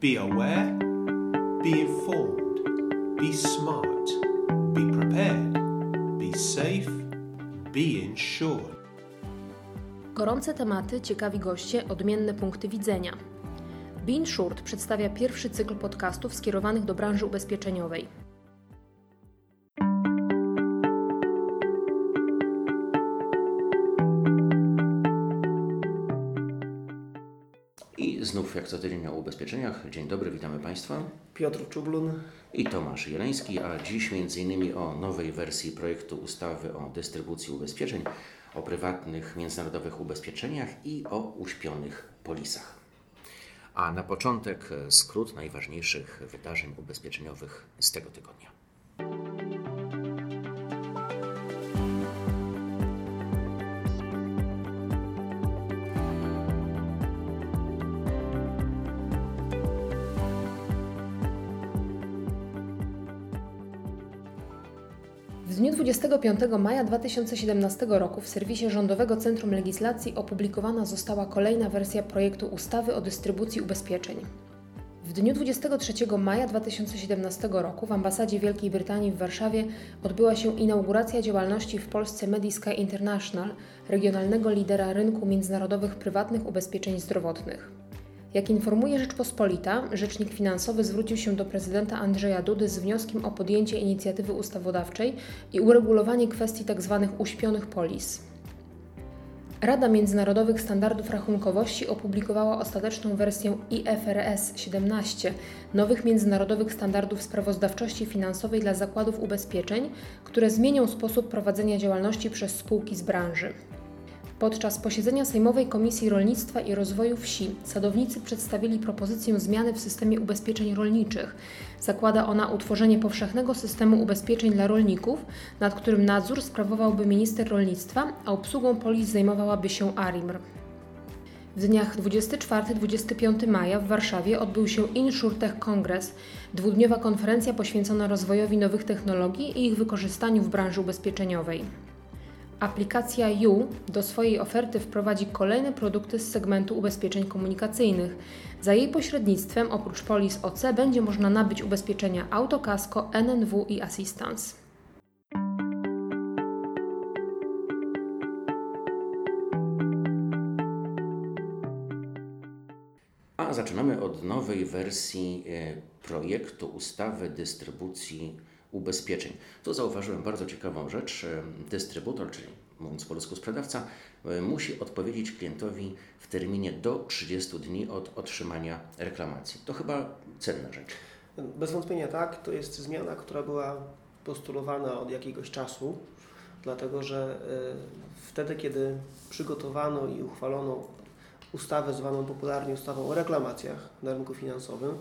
Be aware, be informed, be smart, be prepared, be safe, be insured. Gorące tematy, ciekawi goście, odmienne punkty widzenia. Bean Short przedstawia pierwszy cykl podcastów skierowanych do branży ubezpieczeniowej. Znów jak co tydzień o ubezpieczeniach. Dzień dobry, witamy Państwa. Piotr Czublun. I Tomasz Jeleński, a dziś m.in. o nowej wersji projektu ustawy o dystrybucji ubezpieczeń, o prywatnych międzynarodowych ubezpieczeniach i o uśpionych polisach. A na początek skrót najważniejszych wydarzeń ubezpieczeniowych z tego tygodnia. W dniu 25 maja 2017 roku w serwisie Rządowego Centrum Legislacji opublikowana została kolejna wersja projektu ustawy o dystrybucji ubezpieczeń. W dniu 23 maja 2017 roku w ambasadzie Wielkiej Brytanii w Warszawie odbyła się inauguracja działalności w Polsce Medisky International, regionalnego lidera rynku międzynarodowych prywatnych ubezpieczeń zdrowotnych. Jak informuje Rzeczpospolita, rzecznik finansowy zwrócił się do prezydenta Andrzeja Dudy z wnioskiem o podjęcie inicjatywy ustawodawczej i uregulowanie kwestii tzw. uśpionych polis. Rada Międzynarodowych Standardów Rachunkowości opublikowała ostateczną wersję IFRS 17 nowych międzynarodowych standardów sprawozdawczości finansowej dla zakładów ubezpieczeń, które zmienią sposób prowadzenia działalności przez spółki z branży. Podczas posiedzenia Sejmowej Komisji Rolnictwa i Rozwoju Wsi sadownicy przedstawili propozycję zmiany w systemie ubezpieczeń rolniczych. Zakłada ona utworzenie powszechnego systemu ubezpieczeń dla rolników, nad którym nadzór sprawowałby minister rolnictwa, a obsługą polis zajmowałaby się ARIMR. W dniach 24-25 maja w Warszawie odbył się InsurTech Congress, dwudniowa konferencja poświęcona rozwojowi nowych technologii i ich wykorzystaniu w branży ubezpieczeniowej. Aplikacja You do swojej oferty wprowadzi kolejne produkty z segmentu ubezpieczeń komunikacyjnych. Za jej pośrednictwem oprócz polis OC będzie można nabyć ubezpieczenia Autokasko, NNW i Assistance. A zaczynamy od nowej wersji e, projektu ustawy dystrybucji ubezpieczeń. Tu zauważyłem bardzo ciekawą rzecz. E, Dystrybutor, czyli mówiąc po polsku sprzedawca, e, musi odpowiedzieć klientowi w terminie do 30 dni od otrzymania reklamacji. To chyba cenna rzecz. Bez wątpienia tak, to jest zmiana, która była postulowana od jakiegoś czasu, dlatego że y, wtedy, kiedy przygotowano i uchwalono ustawę zwaną popularnie ustawą o reklamacjach na rynku finansowym,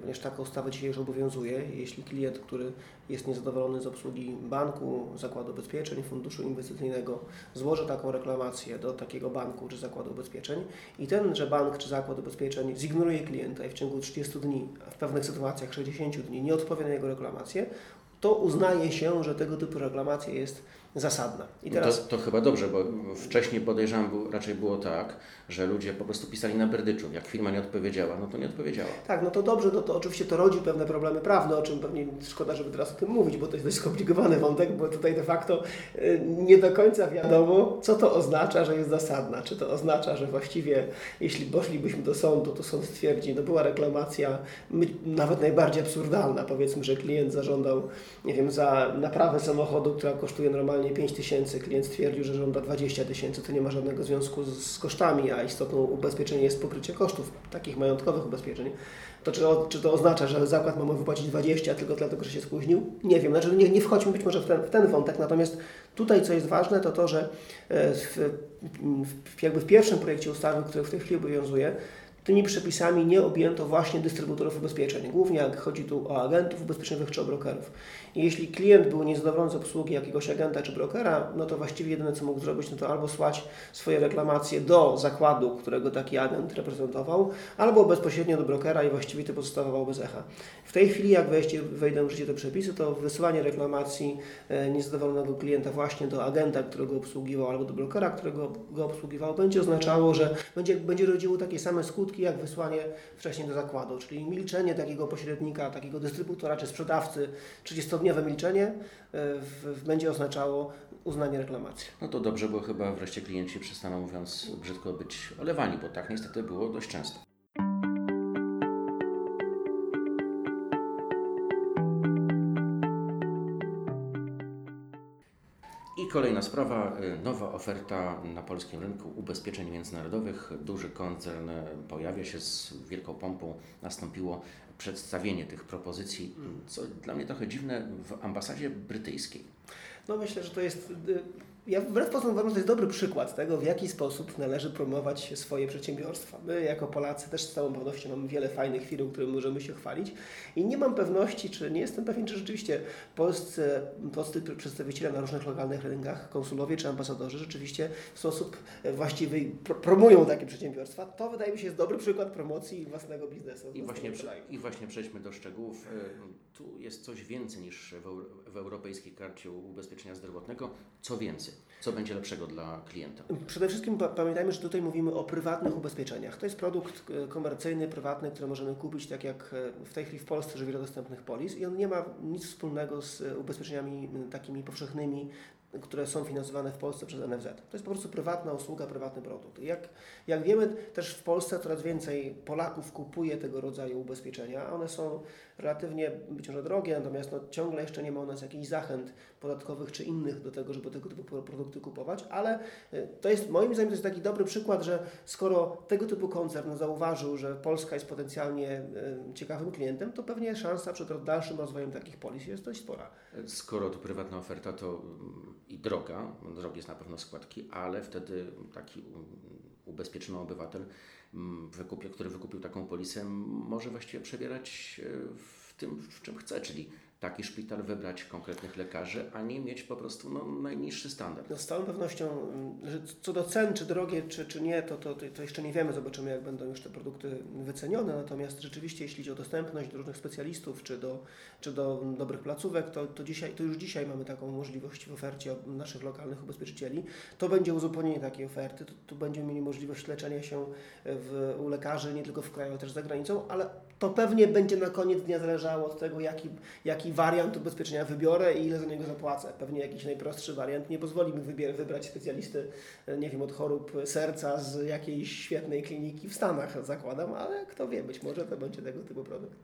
ponieważ taka ustawa dzisiaj już obowiązuje. Jeśli klient, który jest niezadowolony z obsługi banku, zakładu ubezpieczeń, funduszu inwestycyjnego, złoży taką reklamację do takiego banku czy zakładu ubezpieczeń i tenże bank czy zakład ubezpieczeń zignoruje klienta i w ciągu 30 dni, a w pewnych sytuacjach 60 dni nie odpowie na jego reklamację, to uznaje się, że tego typu reklamacja jest zasadna. I teraz... to, to chyba dobrze, bo wcześniej podejrzewam, raczej było tak, że ludzie po prostu pisali na berdyczu. Jak firma nie odpowiedziała, no to nie odpowiedziała. Tak, no to dobrze, no to oczywiście to rodzi pewne problemy prawne, o czym pewnie szkoda, żeby teraz o tym mówić, bo to jest dość skomplikowany wątek, bo tutaj de facto y, nie do końca wiadomo, co to oznacza, że jest zasadna. Czy to oznacza, że właściwie jeśli poszlibyśmy do sądu, to sąd stwierdzi, no była reklamacja nawet najbardziej absurdalna, powiedzmy, że klient zażądał, nie wiem, za naprawę samochodu, która kosztuje normalnie 5 tysięcy, klient stwierdził, że żąda 20 tysięcy, to nie ma żadnego związku z, z kosztami, a istotną ubezpieczenie jest pokrycie kosztów takich majątkowych ubezpieczeń, to czy, czy to oznacza, że zakład ma mu wypłacić 20 tylko dlatego, że się spóźnił? Nie wiem, znaczy nie, nie wchodźmy być może w ten, w ten wątek, natomiast tutaj co jest ważne, to to, że w, w, jakby w pierwszym projekcie ustawy, który w tej chwili obowiązuje, Tymi przepisami nie objęto właśnie dystrybutorów ubezpieczeń. Głównie jak chodzi tu o agentów ubezpieczeniowych czy o brokerów. I jeśli klient był niezadowolony z obsługi jakiegoś agenta czy brokera, no to właściwie jedyne co mógł zrobić, no to albo słać swoje reklamacje do zakładu, którego taki agent reprezentował, albo bezpośrednio do brokera i właściwie to pozostawało bez echa. W tej chwili, jak wejście, wejdą w życie te przepisy, to wysyłanie reklamacji e, niezadowolonego klienta właśnie do agenta, którego obsługiwał, albo do brokera, którego go obsługiwał, będzie oznaczało, że będzie, będzie rodziło takie same skutki, jak wysłanie wcześniej do zakładu, czyli milczenie takiego pośrednika, takiego dystrybutora czy sprzedawcy, 30-dniowe milczenie e, w, będzie oznaczało uznanie reklamacji. No to dobrze, bo chyba wreszcie klienci przestaną, mówiąc brzydko, być olewani, bo tak niestety było dość często. Kolejna sprawa, y, nowa oferta na polskim rynku ubezpieczeń międzynarodowych. Duży koncern y, pojawia się z wielką pompą. Nastąpiło przedstawienie tych propozycji, co dla mnie trochę dziwne, w ambasadzie brytyjskiej. No myślę, że to jest y, ja wbrew pozorom uważam, że to jest dobry przykład tego, w jaki sposób należy promować swoje przedsiębiorstwa. My jako Polacy też z całą pewnością mamy wiele fajnych firm, którymi możemy się chwalić i nie mam pewności, czy nie jestem pewien, czy rzeczywiście polscy, polscy przedstawiciele na różnych lokalnych rynkach, konsulowie czy ambasadorzy rzeczywiście w sposób właściwy promują takie przedsiębiorstwa. To wydaje mi się jest dobry przykład promocji własnego biznesu. I właśnie, I właśnie przejdźmy do szczegółów. E, tu jest coś więcej niż w, w Europejskiej Karcie Ubezpieczenia Zdrowotnego. Co więcej, co będzie lepszego dla klienta? Przede wszystkim pamiętajmy, że tutaj mówimy o prywatnych ubezpieczeniach. To jest produkt e, komercyjny, prywatny, który możemy kupić, tak jak e, w tej chwili w Polsce, że wiele dostępnych polis i on nie ma nic wspólnego z e, ubezpieczeniami takimi powszechnymi, które są finansowane w Polsce przez NFZ. To jest po prostu prywatna usługa, prywatny produkt. Jak, jak wiemy, też w Polsce coraz więcej Polaków kupuje tego rodzaju ubezpieczenia. One są relatywnie być może drogie, natomiast no, ciągle jeszcze nie ma u nas jakichś zachęt podatkowych czy innych do tego, żeby tego typu produkty kupować, ale y, to jest moim zdaniem to jest taki dobry przykład, że skoro tego typu koncern zauważył, że Polska jest potencjalnie y, ciekawym klientem, to pewnie szansa przed dalszym rozwojem takich polis jest dość spora. Skoro to prywatna oferta, to mm, i droga, drogie jest na pewno składki, ale wtedy taki ubezpieczony obywatel, wykupie, który wykupił taką polisę, może właściwie przebierać e, w tym, w czym chce, czyli taki szpital wybrać konkretnych lekarzy, a nie mieć po prostu no, najniższy standard. No, z całą pewnością, co do cen, czy drogie, czy, czy nie, to, to, to jeszcze nie wiemy, zobaczymy jak będą już te produkty wycenione, natomiast rzeczywiście jeśli chodzi o dostępność do różnych specjalistów, czy do, czy do dobrych placówek, to, to, dzisiaj, to już dzisiaj mamy taką możliwość w ofercie naszych lokalnych ubezpieczycieli. To będzie uzupełnienie takiej oferty, tu, tu będziemy mieli możliwość leczenia się w, u lekarzy nie tylko w kraju, ale też za granicą, ale to pewnie będzie na koniec dnia zależało od tego, jaki, jaki wariant ubezpieczenia wybiorę i ile za niego zapłacę. Pewnie jakiś najprostszy wariant nie pozwoli mi wybier- wybrać specjalisty, e, nie wiem, od chorób serca z jakiejś świetnej kliniki w Stanach, zakładam, ale kto wie, być może to będzie tego typu produkt.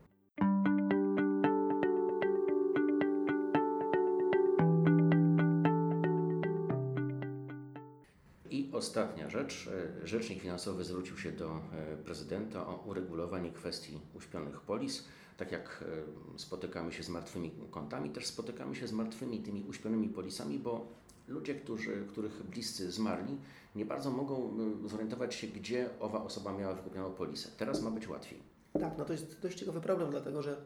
I ostatnia rzecz. E, rzecznik finansowy zwrócił się do e, prezydenta o uregulowanie kwestii uśpionych polis tak jak e, spotykamy się z martwymi kontami, też spotykamy się z martwymi tymi uśpionymi polisami, bo ludzie, którzy, których bliscy zmarli, nie bardzo mogą e, zorientować się, gdzie owa osoba miała wykupioną polisę. Teraz ma być łatwiej. Tak, no to jest dość ciekawy problem, dlatego że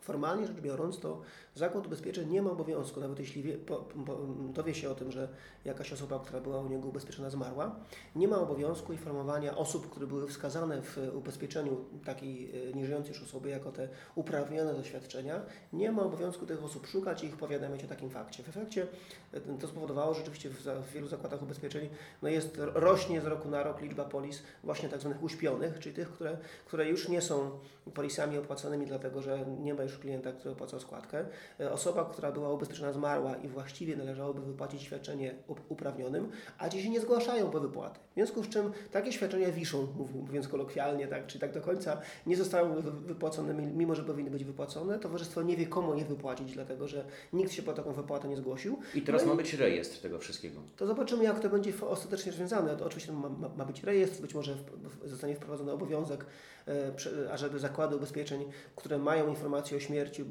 Formalnie rzecz biorąc, to Zakład Ubezpieczeń nie ma obowiązku, nawet jeśli wie, po, po, dowie się o tym, że jakaś osoba, która była u niego ubezpieczona, zmarła, nie ma obowiązku informowania osób, które były wskazane w ubezpieczeniu takiej e, nieżyjącej już osoby jako te uprawnione do świadczenia, nie ma obowiązku tych osób szukać i ich powiadamiać o takim fakcie. W efekcie e, to spowodowało, że rzeczywiście w, w wielu zakładach ubezpieczeń no jest, rośnie z roku na rok liczba polis właśnie tak zwanych uśpionych, czyli tych, które, które już nie są polisami opłacanymi dlatego, że nie ma już klienta, który opłacał składkę. E, osoba, która była ubezpieczona zmarła i właściwie należałoby wypłacić świadczenie uprawnionym, a ci się nie zgłaszają po wypłaty. W związku z czym takie świadczenia wiszą, mówiąc kolokwialnie, tak, czy tak do końca nie zostały wypłacone, mimo że powinny być wypłacone. Towarzystwo nie wie, komu je wypłacić, dlatego że nikt się po taką wypłatę nie zgłosił. I teraz no ma być rejestr tego wszystkiego. To zobaczymy, jak to będzie ostatecznie rozwiązane. To oczywiście ma, ma, ma być rejestr, być może w, w, zostanie wprowadzony obowiązek, ażeby zakłady ubezpieczeń, które mają informacje o śmierci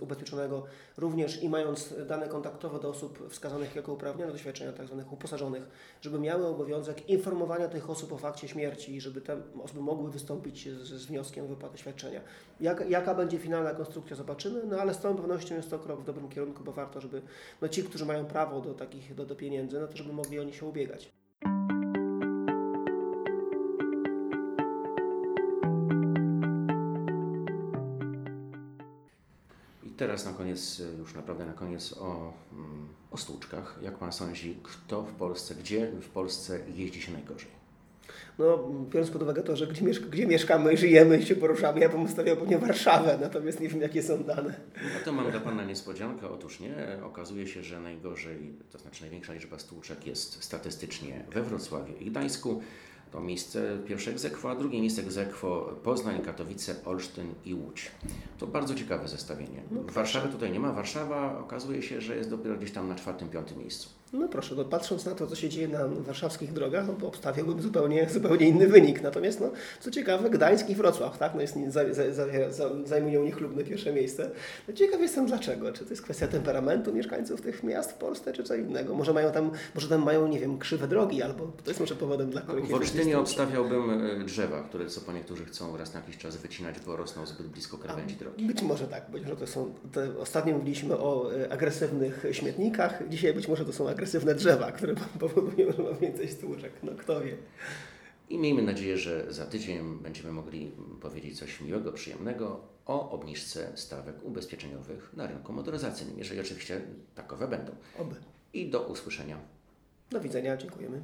ubezpieczonego, również i mając dane kontaktowe do osób wskazanych jako uprawnione do świadczenia tzw. Tak uposażonych, żeby miały obowiązek informowania tych osób o fakcie śmierci i żeby te osoby mogły wystąpić z, z wnioskiem o wypłatę świadczenia. Jak, jaka będzie finalna konstrukcja, zobaczymy, no ale z całą pewnością jest to krok w dobrym kierunku, bo warto, żeby no, ci, którzy mają prawo do takich do, do pieniędzy, no to żeby mogli oni się ubiegać. Teraz na koniec, już naprawdę na koniec o, mm, o stłuczkach. Jak Pan sądzi, kto w Polsce, gdzie w Polsce jeździ się najgorzej? no, biorąc pod uwagę to, że gdzie, mieszka, gdzie mieszkamy, żyjemy i się poruszamy, ja bym ustawiał pewnie Warszawę, natomiast nie wiem, jakie są dane. No to mam dla Pana niespodziankę. Otóż nie, okazuje się, że najgorzej, to znaczy największa liczba stłuczek jest statystycznie we Wrocławiu i Gdańsku. To miejsce pierwsze egzekwo, a drugie miejsce egzekwo Poznań, Katowice, Olsztyn i Łódź. To bardzo ciekawe zestawienie. Warszawy tutaj nie ma. Warszawa okazuje się, że jest dopiero gdzieś tam na czwartym, piątym miejscu. No proszę, no patrząc na to, co się dzieje na warszawskich drogach, no, to obstawiałbym zupełnie, zupełnie inny wynik. Natomiast, no, co ciekawe, Gdańsk i Wrocław, tak, no jest, za, za, za, zajmują niechlubne pierwsze miejsce. No, ciekaw jestem dlaczego. Czy to jest kwestia temperamentu mieszkańców tych miast w Polsce, czy co innego? Może mają tam, może tam mają, nie wiem, krzywe drogi, albo to jest może powodem, dla których... W Olsztynie obstawiałbym e, drzewa, które co po niektórzy chcą raz na jakiś czas wycinać, bo rosną zbyt blisko krawędzi drogi. Być może tak, być może to są, te, ostatnio mówiliśmy o e, agresywnych śmietnikach, dzisiaj być może to są agresywne drzewa, które powodują, że ma więcej stłuczek. No kto wie. I miejmy nadzieję, że za tydzień będziemy mogli powiedzieć coś miłego, przyjemnego o obniżce stawek ubezpieczeniowych na rynku motoryzacyjnym, jeżeli oczywiście takowe będą. Oby. I do usłyszenia. Do widzenia, dziękujemy.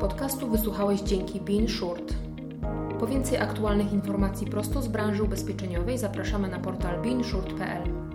Podcastu wysłuchałeś dzięki Bean Short. Po więcej aktualnych informacji prosto z branży ubezpieczeniowej zapraszamy na portal beanshort.pl.